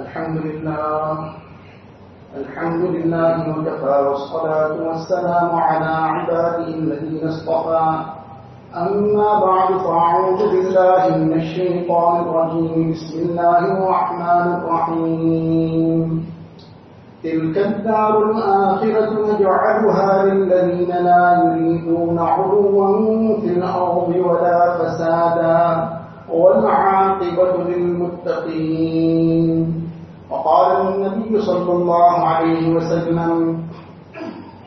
الحمد لله. الحمد لله وكفى والصلاة والسلام على عباده الذين اصطفى. أما بعد فأعوذ بالله من الشيطان الرجيم. بسم الله الرحمن الرحيم. تلك الدار الآخرة نجعلها للذين لا يريدون علوا في الأرض ولا فسادا. والعاقبة للمتقين. وقال النبي صلى الله عليه وسلم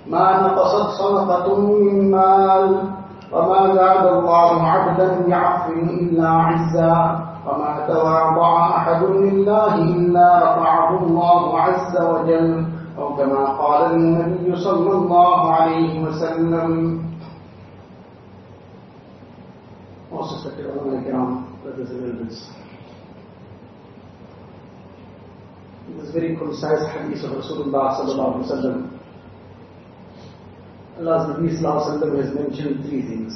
ما نقصت صدقة من مال وما زاد الله عبدا بعفو إلا عزا وما تواضع أحد لله إلا رفعه الله عز وجل. أو كما قال النبي صلى الله عليه وسلم. وصفة العلماء الكرام. This very concise hadith of Rasulullah sallallahu alaihi wasallam. Allah's Nabi sallallahu has mentioned three things.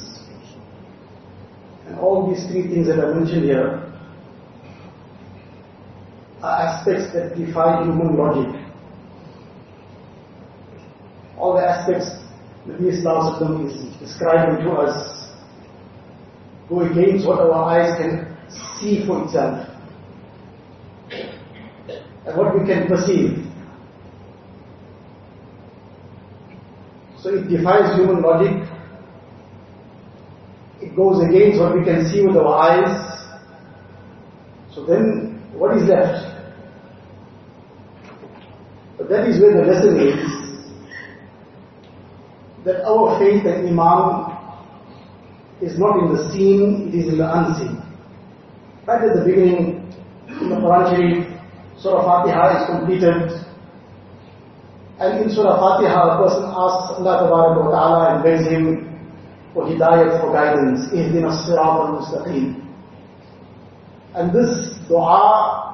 And all these three things that are mentioned here are aspects that defy human logic. All the aspects that Nabi sallallahu is describing to us go against what our eyes can see for itself what we can perceive. So it defies human logic. It goes against what we can see with our eyes. So then, what is left? But that is where the lesson is. That our faith and Iman is not in the seen, it is in the unseen. Right at the beginning, in the Quran Sharif, Surah Fatiha is completed. And in Surah Fatiha, a person asks Allah wa ta'ala and begs him for hidayat, for guidance. Ihdina sirat al-mustaqim. And this dua,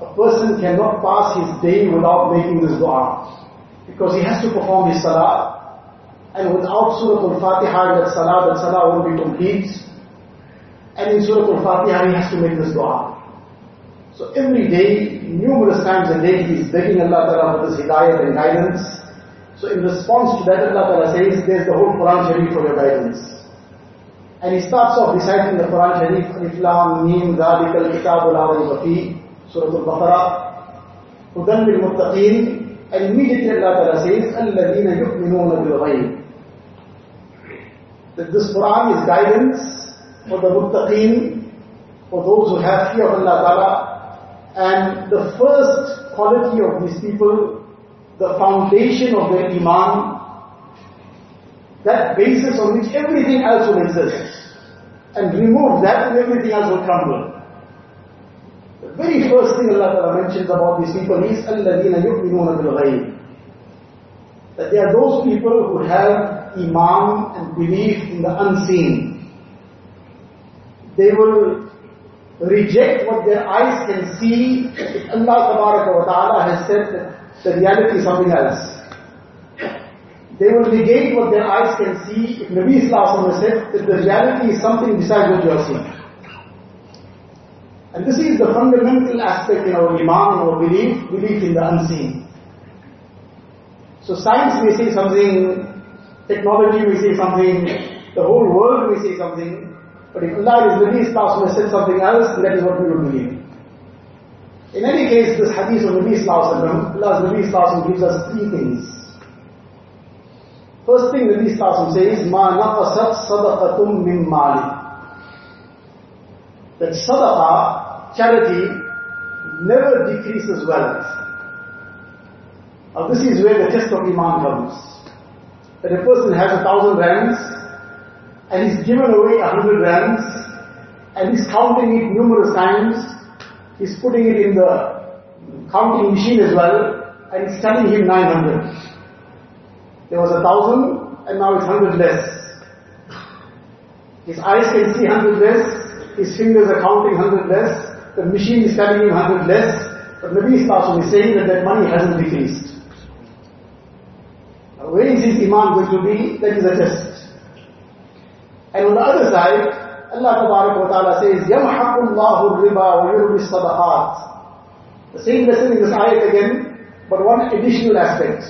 a person cannot pass his day without making this dua. Because he has to perform his salah. And without Surah Al-Fatiha, that salah, that salah won't be complete. And in Surah Al-Fatiha, he has to make this dua. So every day, numerous times a day, he is begging Allah Ta'ala for this hidayah and guidance. So in response to that, Allah Ta'ala says, there's the whole Quran Sharif for your guidance. And he starts off reciting the Quran Sharif, Alif Lam Mim Zalik al-Kitab al Fi, Surah Al-Baqarah, Hudan bil Muttaqeen, and immediately Allah Ta'ala says, الَّذِينَ يُؤْمِنُونَ بِالْغَيْبِ That this Quran is guidance for the Muttaqeen, for those who have fear of Allah Ta'ala, and the first quality of these people, the foundation of their iman, that basis on which everything else will exist. And remove that and everything else will crumble. The very first thing Allah Ta'ala mentions about these people is الَّذِينَ يُؤْمِنُونَ بِالْغَيْبِ That they are those people who have iman and belief in the unseen. They will reject what their eyes can see, Allah wa ta'ala has said that the reality is something else. They will negate what their eyes can see if Nabi Islam has said that the reality is something besides what you are seeing. And this is the fundamental aspect in our iman, our belief, belief in the unseen. So science may say something, technology may say something, the whole world may say something, but if Allah is Nabi Sallallahu said something else, that is what we will believe. In any case, this hadith of Nabi Sallallahu Allah's Nabi Sallallahu gives us three things. First thing Nabi Sallallahu says, مَا نَقَصَتْ صَدَقَةٌ مِّن مَالِ That sadaqah, charity, never decreases wealth. Now this is where the test of Iman comes. That a person has a thousand rands, and he's given away a hundred rands, and he's counting it numerous times, he's putting it in the counting machine as well, and it's telling him 900. There was a thousand, and now it's hundred less. His eyes can see hundred less, his fingers are counting hundred less, the machine is telling him hundred less, but Nabi Sallallahu is saying that that money hasn't decreased. Where is his iman going to be? That is a test. And on the other side, Allah wa ta'ala says, يَمْحَقُ اللَّهُ الرِّبَى وَيُرْبِ الصَّدَقَاتِ The same lesson in this ayat again, but one additional aspect.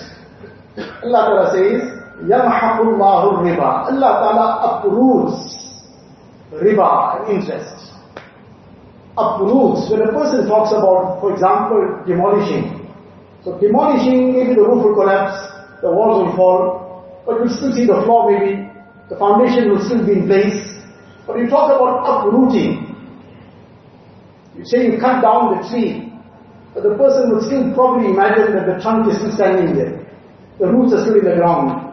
Allah Ta'ala says, يَمْحَقُ اللَّهُ الرِّبَى Allah Ta'ala uproots riba and interest. Uproots. When a person talks about, for example, demolishing. So demolishing, maybe the roof will collapse, the walls will fall, but you'll still see the floor maybe, the foundation will still be in place. But you talk about uprooting. You say you cut down the tree, but the person would still probably imagine that the trunk is still standing there. The roots are still in the ground.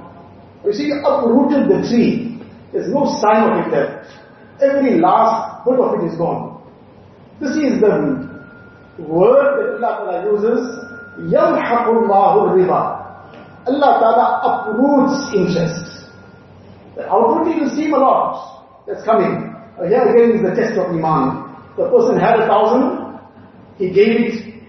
You see, you uprooted the tree. There's no sign of it there. Every last bit of it is gone. This is the word that Allah Ta'ala uses, يَمْحَقُ اللَّهُ الرِّبَى Allah Ta'ala uproots interest. Outwardly you see a lot that's coming. Uh, here again is the test of Iman. The person had a thousand, he gave it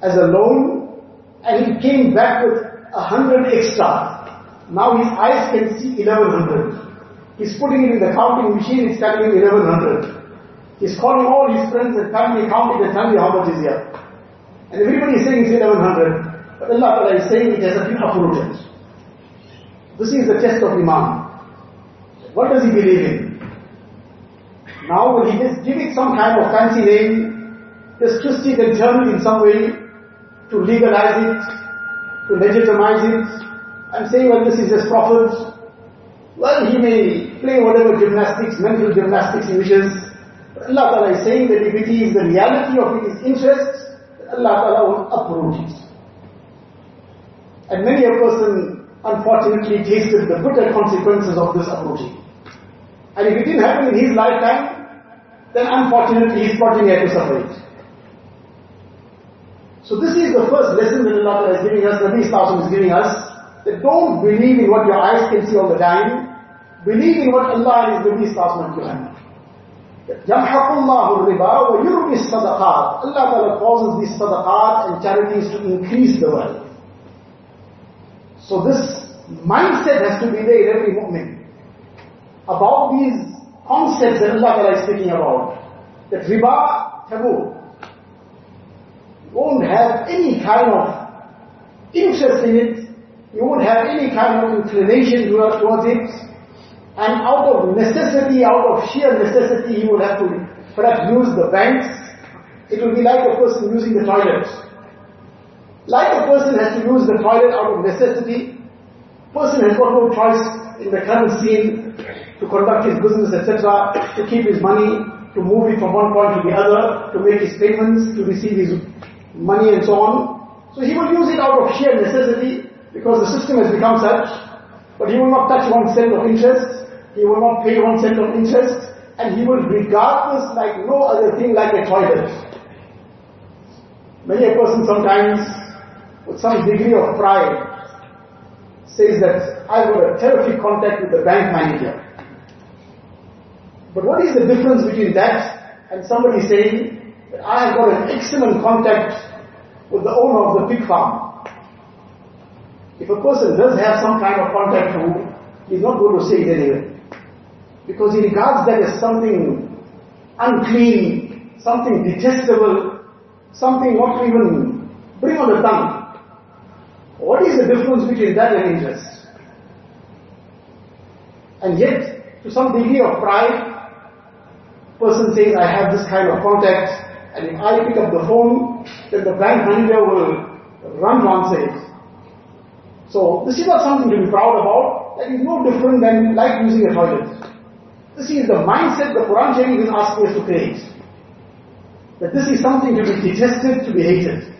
as a loan, and he came back with a hundred extra. Now his eyes can see eleven hundred. He's putting it in the counting machine, it's telling him eleven hundred. He's calling all his friends and family, counting and telling me how much is here. And everybody is saying it's eleven hundred. But Allah is saying it has been uprooted. This is the test of Iman. What does he believe in? Now will he just give it some kind of fancy name, just twist it and turn it in some way to legalize it, to legitimize it, and say, well, this is just profit. Well, he may play whatever gymnastics, mental gymnastics he wishes. But Allah Ta'ala is saying that if it is the reality of his interest, Allah Ta'ala will uproot it. And many a person unfortunately tasted the bitter consequences of this approaching. And if it didn't happen in his lifetime, then unfortunately he's probably had to suffer it. So this is the first lesson that Allah is giving us, Nabi Sallallahu is giving us, that don't believe in what your eyes can see all the time, believe in what Allah and His Nabi Sallallahu given. يَمْحَقُ اللَّهُ الرِّبَى وَيُرْبِ الصَّدَقَاتِ Allah Ta'ala causes these sadaqat and charities to increase the wealth. So this mindset has to be there in every mu'min about these concepts that Allah is speaking about. That riba, taboo. You won't have any kind of interest in it. You won't have any kind of inclination towards it. And out of necessity, out of sheer necessity, you will have to perhaps use the banks. It will be like a person using the toilet. Like a person has to use the toilet out of necessity, person has got no choice in the current scene to conduct his business, etc., to keep his money, to move it from one point to the other, to make his payments, to receive his money and so on. So he will use it out of sheer necessity because the system has become such, but he will not touch one cent of interest, he will not pay one cent of interest, and he will regard this like no other thing like a toilet. Many a person sometimes, with some degree of pride, says that I've got a terrific contact with the bank manager. But what is the difference between that and somebody saying that I have got an excellent contact with the owner of the pig farm? If a person does have some kind of contact who he's not going to say it anyway. Because he regards that as something unclean, something detestable, something not to even bring on the tongue. What is the difference between that and interest? And yet, to some degree of pride, person says, I have this kind of contact, and if I pick up the phone, then the bank manager will run answer. So this is not something to be proud about. That is no different than like using a toilet. This is the mindset the Quran Sharif is asking us to create. That this is something to be detested, to be hated.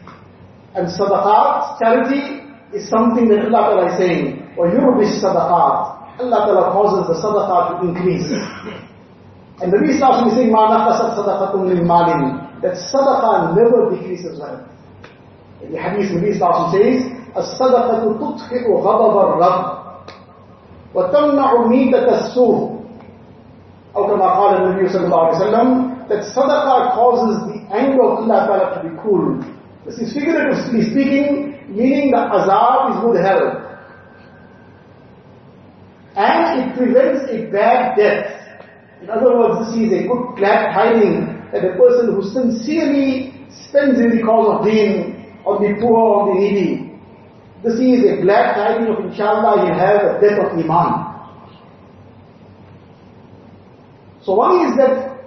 And sadaqat, charity, is something that Allah Ta'ala is saying, وَيُرْبِ الصَّدَقَاتِ Allah Ta'ala causes the sadaqah to increase. And the Nabi Sallallahu is saying, مَا نَقَسَتْ صَدَقَةٌ مِنْ مَالٍ That sadaqah never decreases wealth. In the hadith, Nabi Sallallahu says, الصدقة تطفئ غضب الرب وتمنع ميتة السوء أو كما قال النبي صلى الله عليه وسلم that sadaqah causes the anger of Allah Ta'ala to be cool. This is figuratively speaking, meaning the azab is good health. And it prevents a bad death. In other words, this is a good glad tidings that a person who sincerely spends in the cause of deen, on the poor, on the needy, this is a glad tidings of inshallah he'll have a death of iman. So one is that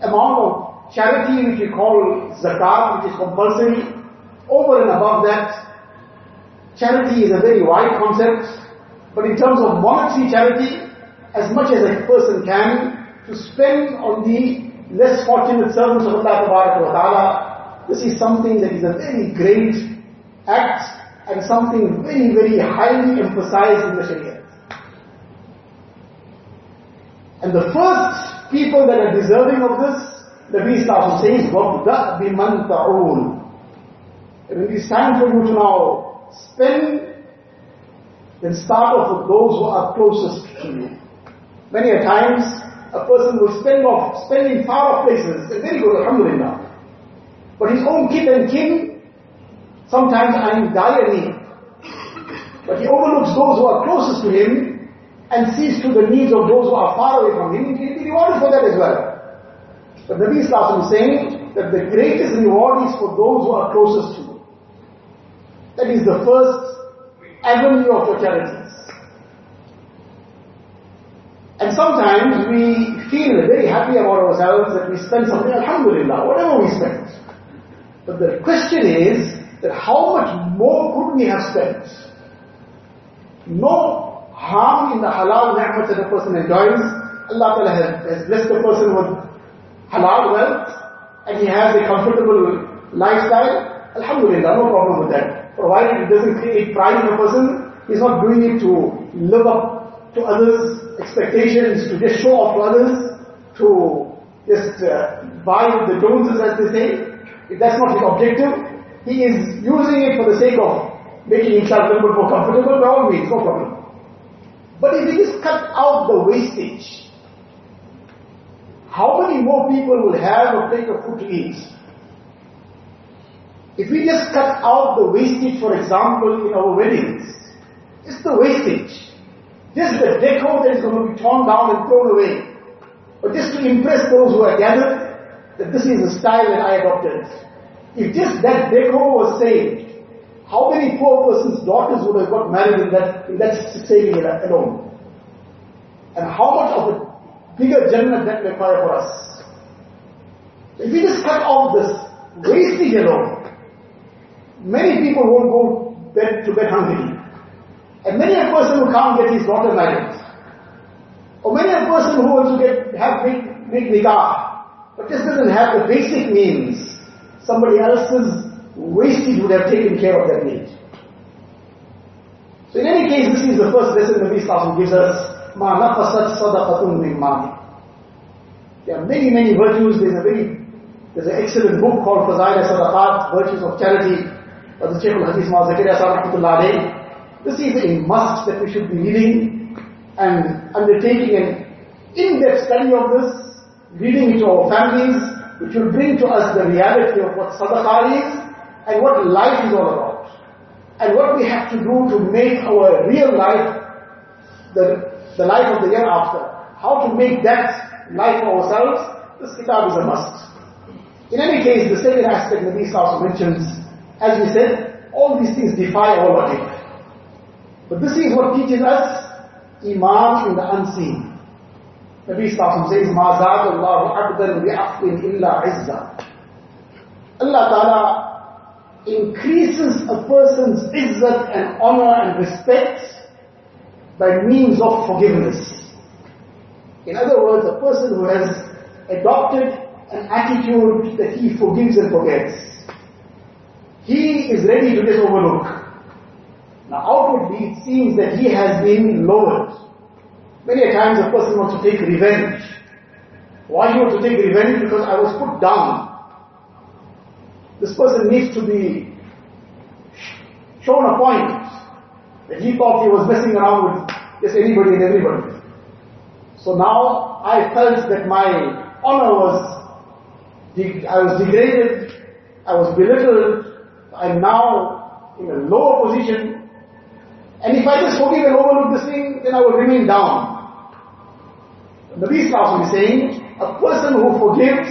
amount of charity which we call zakat, which is compulsory. Over and above that, charity is a very wide concept. But in terms of monetary charity, as much as a person can, to spend on the less fortunate servants of Allah Ta'ala, this is something that is a very great act and something very, very highly emphasized in the Sharia. And the first people that are deserving of this, the Nabi Sallallahu says, وَابْدَأْ بِمَنْ تَعُونَ And it is time for you to now spend, and start off with those who are closest to you. Many a times, a person will spend off, spend in far off places, and very good, alhamdulillah. But his own kith and kin, sometimes are in dire need. But he overlooks those who are closest to him, and sees to the needs of those who are far away from him, he will be rewarded for that as well. But Nabi Islam is saying that the greatest reward is for those who are closest to. That is the first avenue of your charities. And sometimes we feel very happy about ourselves that we spend something, alhamdulillah, whatever we spend. But the question is that how much more could we have spent? No harm in the halal ni'mat that a person enjoys. Allah Ta'ala has, has blessed the person with halal wealth and he has a comfortable lifestyle. Alhamdulillah, no problem with that. Provided it doesn't create pride in a person, he's not doing it to live up to others' expectations, to just show off to others, to just uh, buy the Joneses as they say. If that's not his objective, he is using it for the sake of making himself a little more comfortable, by all means, no problem. But if we just cut out the wastage, how many more people will have a plate of food to eat? If we just cut out the wastage, for example, in our weddings, it's the wastage. Just the decor that is going to be torn down and thrown away. But just to impress those who are gathered, that this is the style that I adopted. If just that decor was saved, how many poor person's daughters would have got married in that, in that saving alone? And how much of a bigger Jannah that require for us? If we just cut off this wastage alone, many people won't go bed to bed hungry. And many a person who can't get his daughter married. Or many a person who wants to get, have big, big nikah, but just doesn't have the basic means. Somebody else's wastage would have taken care of that need. So in any case, this is the first lesson Nabi Sallallahu gives us. مَا نَقَصَتْ صَدَقَةٌ مِّن مَالٍ There are many, many virtues. There's a very, there's an excellent book called Fazail Sadaqat, Virtues of Charity, by the Shaykh al-Hadith Maal Zakaria Rahmatullah This is a must that we should be reading and undertaking an in-depth study of this, reading it to our families, which will bring to us the reality of what sadaqah is, and what life is all about. And what we have to do to make our real life the, the life of the year after. How to make that life for ourselves, this kitab is a must. In any case, the second aspect that also mentions, as we said, all these things defy our logic. But this is what teaches us Iman in the unseen. Nabi Sallallahu says, مَا زَادَ اللَّهُ عَبْدًا بِعَفْوٍ إِلَّا عِزًّا Allah Ta'ala increases a person's izzat and honor and respect by means of forgiveness. In other words, a person who has adopted an attitude that he forgives and forgets, he is ready to just overlook. Now outwardly it seems that he has been lowered. Many a times a person wants to take revenge. Why he wants to take revenge? Because I was put down. This person needs to be shown a point that he thought he was messing around with just anybody and everybody. So now I felt that my honor was, I was degraded, I was belittled, I'm now in a lower position. And if I just forgive and overlook this thing, then I will remain down. Nabi Sallallahu is saying, a person who forgives,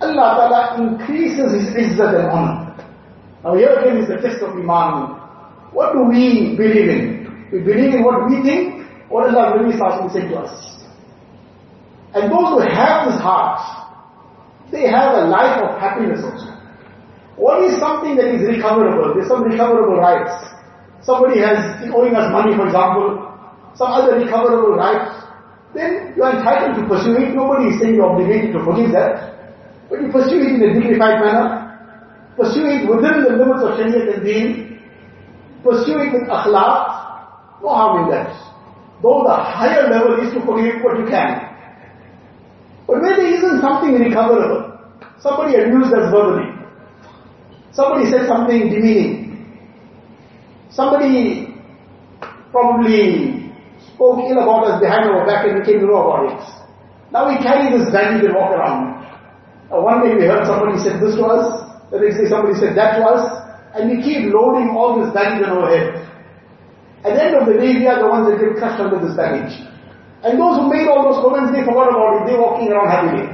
Allah Ta'ala increases his izzat and honor. Now here again is the test of Iman. What do we believe in? We believe in what we think, or Allah Nabi Sallallahu saying to us. And those who have this heart, they have a life of happiness also. What is something that is recoverable? There's some recoverable rights. Somebody has owing us money, for example, some other recoverable rights. Then you are entitled to pursue it. Nobody is saying you're obligated to forgive that. But you pursue it in a dignified manner. Pursue it within the limits of Shariat and Deen. Pursue it with akhlaq. No harm in that. Though the higher level is to forgive what you can. But when there isn't something recoverable, somebody abused us verbally, somebody said something demeaning, somebody probably spoke ill about us behind our back and we came to know about it. Now we carry this baggage and walk around. Uh, one day we heard somebody said this to us, the next day somebody said that to us, and we keep loading all this baggage on our head. At the end of the day, we are the ones that get crushed under this baggage. And those who made all those comments, they forgot about it. They're walking around happily.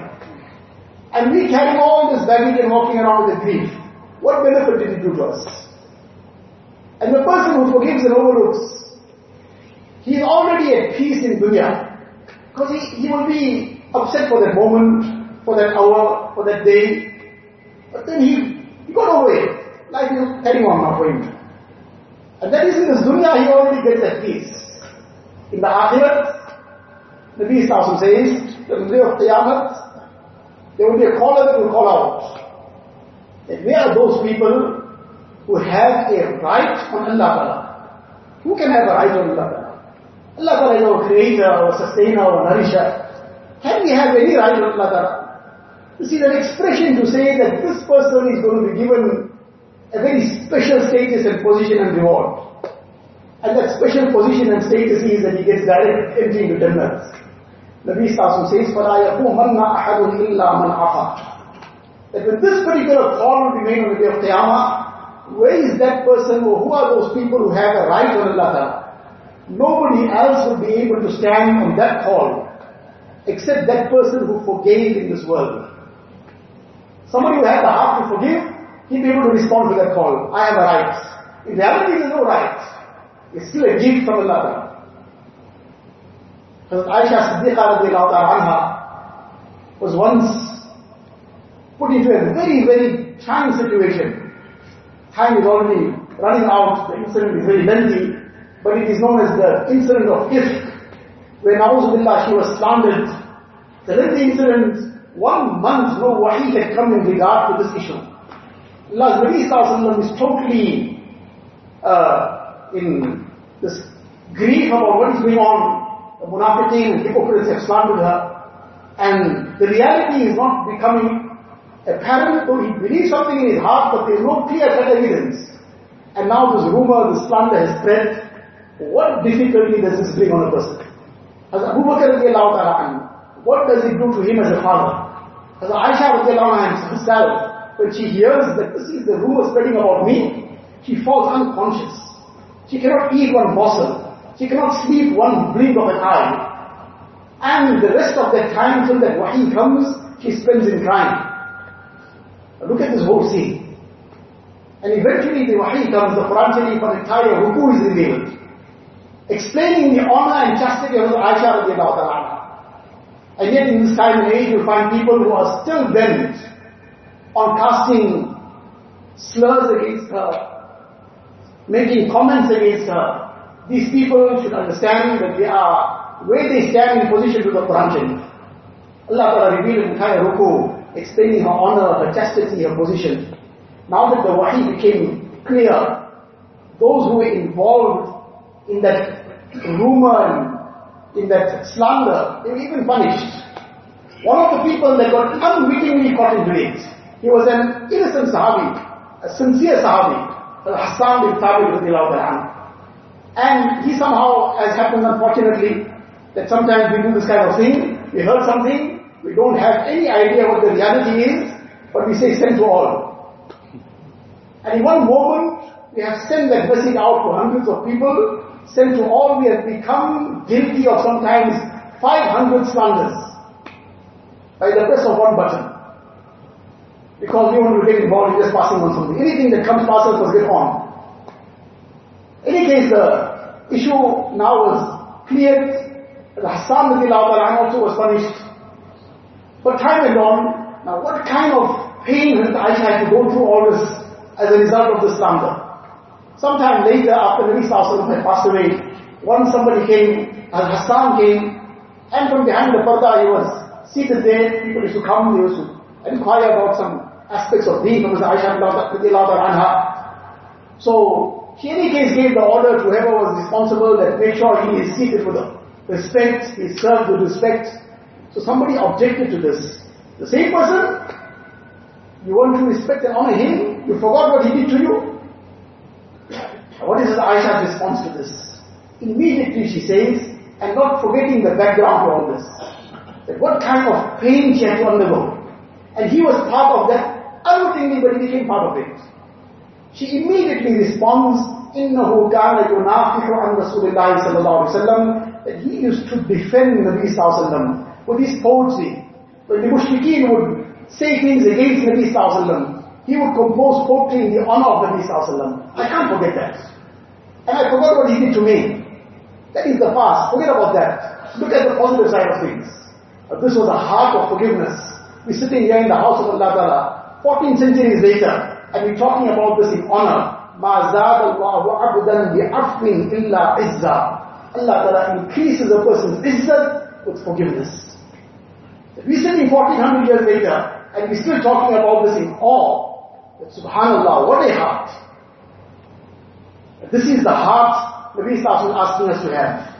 And we carry all this baggage and walking around with grief. What benefit did it do to us? And the person who forgives and overlooks, he is already at peace in dunya. Because he, he will be upset for that moment, for that hour, for that day. But then he, he got over it. Life is on now for him. And that is in this dunya, he already gets at peace. In the akhirat, Nabi Sallallahu says, the day of Qiyamah, there will be a caller that will call out And where are those people who have a right on Allah Ta'ala? Who can have a right on Allah Ta'ala? Allah Ta'ala is our creator, our sustainer, our nourisher. Can we have any right on Allah Ta'ala? You see, that expression to say that this person is going to be given a very special status and position and reward. And that special position and status is that he gets direct entry into Jannah. Nabi Sallallahu says, فَلَا يَقُومَنَّ أَحَدٌ إِلَّا مَنْ عَفَى that when this particular call will be made on the day of Qiyamah, where is that person or who are those people who have a right on Allah Nobody else will be able to stand on that call except that person who forgave in this world. Somebody who had the heart to forgive, he'll be able to respond to that call. I have a right. In reality, there's no right. It's still a gift from Allah Hazrat Aisha Siddiqa anha was once put into a very, very trying situation. Time is already running out, the incident is very lengthy, but it is known as the incident of Ifk, where Na'uzubillah she was slandered. The lengthy incident, one month no wahi had come in regard to this issue. Allah's Nabi is totally uh, in this grief about what is going on the munafiqeen and hypocrites have slandered her. And the reality is not becoming apparent, though he believes something in his heart, but there is no clear-cut evidence. And now this rumor, this slander has spread. What difficulty does this bring on a person? As Abu Bakr what does it do to him as a father? As Aisha herself, when she hears that this is the rumor spreading about me, she falls unconscious. She cannot eat one morsel. She cannot sleep one blink of an eye. And the rest of that time till that wahi comes, she spends in crying. Look at this whole scene. And eventually the wahi comes, the Quran Sharif, an entire ruku is revealed. Explaining the honor and chastity of Aisha radiallahu ta'ala. And yet in this time and age you find people who are still bent on casting slurs against her, making comments against her, these people should understand that they are, where they stand in position to the Quran Sharif. Allah Ta'ala revealed an entire ruku, explaining her honor, her chastity, her position. Now that the wahi became clear, those who were involved in that rumor in that slander, they were even punished. One of the people that got unwittingly caught into it, he was an innocent Sahabi, a sincere Sahabi, Hassan bin Thabit and he somehow, as happens unfortunately, that sometimes we do this kind of thing, we heard something, we don't have any idea what the reality is, but we say send to all. And in one moment, we have sent that message out to hundreds of people, sent to all, we have become guilty of sometimes 500 slanders by the press of one button. Because we want to get involved in just passing on something. Anything that comes past us must get on. In any case, the issue now was cleared. Hassan also was punished. But time went on. Now what kind of pain has Aisha had to go through all this as a result of this slander? Sometime later, after Nabi Sallallahu had passed away, once somebody came, as Hassan came, and from behind the parda he was seated there, people used to come, they used to inquire about some aspects of deen from Aisha anha. So, he in any case gave the order to whoever was responsible that make sure he is seated with respect, he served with respect. So somebody objected to this. The same person, you want to respect and honor him, you forgot what he did to you. What is Aisha's response to this? Immediately she says, and not forgetting the background to all this, that what kind of pain she had to undergo. And he was part of that unwittingly, but he became part of it. She immediately responds, إِنَّهُ كَانَ يُنَافِقُ عَنْ رَسُولِ اللَّهِ صلى الله عليه وسلم, that he used to defend Nabi sallallahu alaihi wasallam with his poetry. When the mushrikeen would say things against Nabi sallallahu alaihi wasallam, he would compose poetry in the honor of Nabi sallallahu alaihi wasallam. I can't forget that. And I forgot what he did to me. That is the past. Forget about that. Look at the positive side of things. Uh, this was the heart of forgiveness. We're sitting here in the house of Allah Ta'ala, 14 centuries later, and we're talking about this in honor. مَا زَادَ اللَّهُ عَبْدًا بِعَفْوٍ إِلَّا عِزَّةً Allah Ta'ala increases a person's izzat with forgiveness. We're sitting 1400 years later, and we're still talking about this in awe. That subhanallah, what a heart. This is the heart Nabi Sallallahu asking us to have.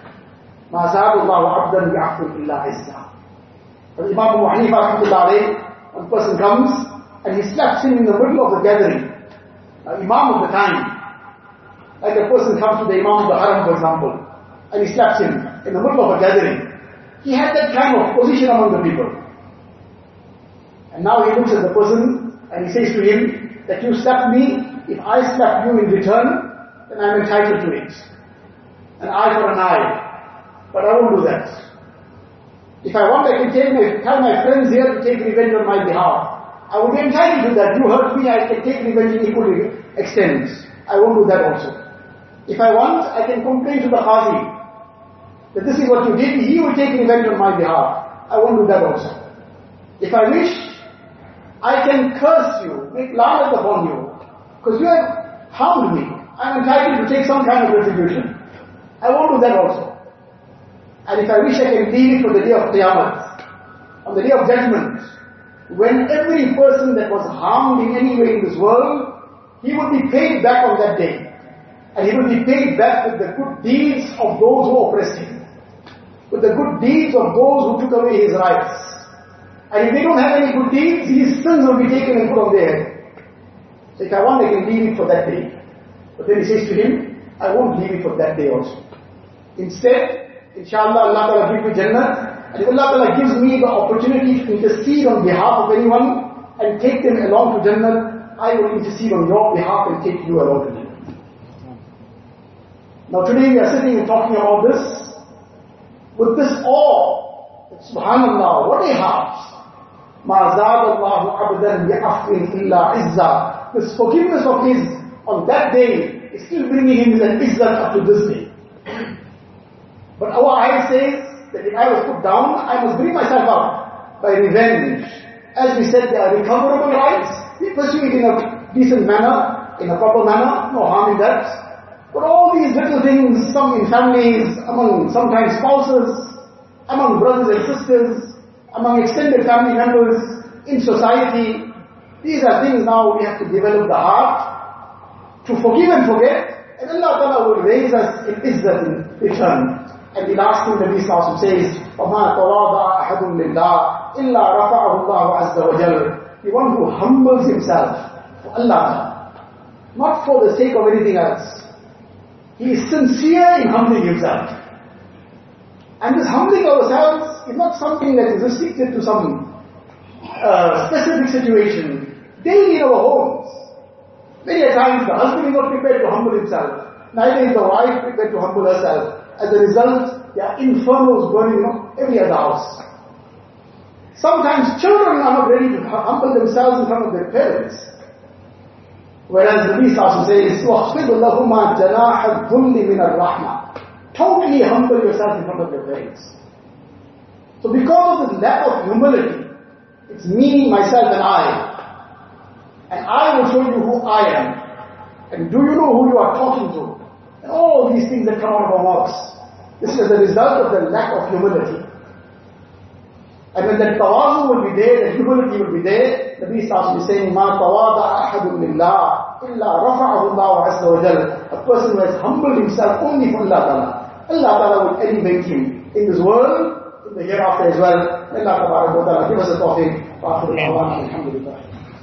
مَا زَادُ اللَّهُ عَبْدًا بِعَفْوٍ إِلَّا عِزَّةً Imam Abu Hanifa one person comes and he slaps him in the middle of the gathering. Uh, Imam of the time. Like a person comes to the Imam of the Haram for example, and he slaps him in the middle of a gathering. He had that kind of position among the people. And now he looks at the person and he says to him that you slapped me, if I slap you in return, then I'm entitled to it an eye for an eye. But I won't do that. If I want, I can take my, tell my friends here to take revenge on my behalf. I would be entitled to that. You hurt me, I can take revenge in equal extent. I won't do that also. If I want, I can complain to the Qazi that this is what you did, he will take revenge on my behalf. I won't do that also. If I wish, I can curse you, make lanat upon you, because you have harmed me. I'm entitled to take some kind of retribution. I won't do that also. And if I wish I can leave it for the day of Qiyamah, on the day of judgment, when every person that was harmed in any way in this world, he will be paid back on that day. And he will be paid back with the good deeds of those who oppressed him. With the good deeds of those who took away his rights. And if they don't have any good deeds, his sins will be taken and put on their head. So if I want, I can leave it for that day. But then he says to him, I won't leave it for that day also. Instead, inshallah, Allah Ta'ala give me Jannah, and if Allah Ta'ala gives me the opportunity to intercede on behalf of anyone and take them along to Jannah, I will intercede on your behalf and take you along to Jannah. Now today we are sitting and talking about this with this awe. Subhanallah, what a heart. مَا زَادَ اللَّهُ عَبْدًا بِعَفْوٍ إِلَّا عِزَّةً This forgiveness of his on that day is still bringing him an izzat up to this day. But our ayah says that if I was put down, I must bring myself up by revenge. As we said, there are recoverable rights. We pursue it in a decent manner, in a proper manner, no harm in that. But all these little things, some in families, among sometimes spouses, among brothers and sisters, among extended family members, in society, these are things now we have to develop the heart to forgive and forget, and Allah Ta'ala will raise us in izzat in return. And the last thing Nabi Sallallahu says, وَمَا تَوَاضَعَ أَحَدٌ لِلَّهِ إِلَّا رَفَعَهُ اللَّهُ عَزَّ وَجَلَّ The one who humbles himself for Allah, not for the sake of anything else. He is sincere in humbling himself. And this humbling ourselves is not something that is restricted to some uh, specific situation. Daily in our homes. Many a times the husband is not prepared to humble himself. Neither is the wife prepared to humble herself. As a result, there are infernos burning, know. every other house. Sometimes children are not ready to humble themselves in front of their parents. Whereas the Nabi says, وَخْفِضْ لَهُمَا جَنَاحَ الظُّلِّ مِنَ الرَّحْمَةِ Totally humble yourself in front of your parents. So because of this lack of humility, it's me, myself and I. And I will show you who I am. And do you know who you are talking to? And all these things that come out of our mouths. This is the result of the lack of humility. The humility will be there, the Nabi Sallallahu is saying, مَا تَوَاضَعَ أَحَدٌ لِلَّهِ إِلَّا رَفَعَهُ اللَّهُ عَزَّ وَجَلَ A person who has humbled himself only for Allah Ta'ala. Allah Ta'ala will elevate him in this world, in the hereafter as well. Allah Ta'ala give us a tawfiq. وآخر الدعوانا الحمد لله